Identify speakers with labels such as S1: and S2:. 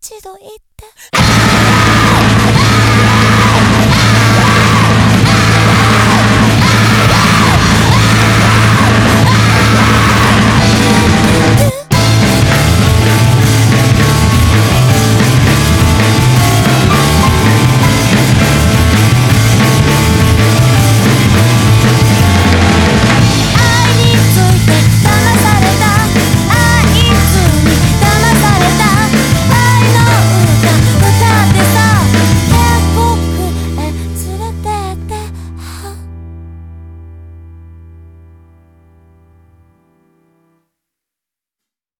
S1: 一度言って。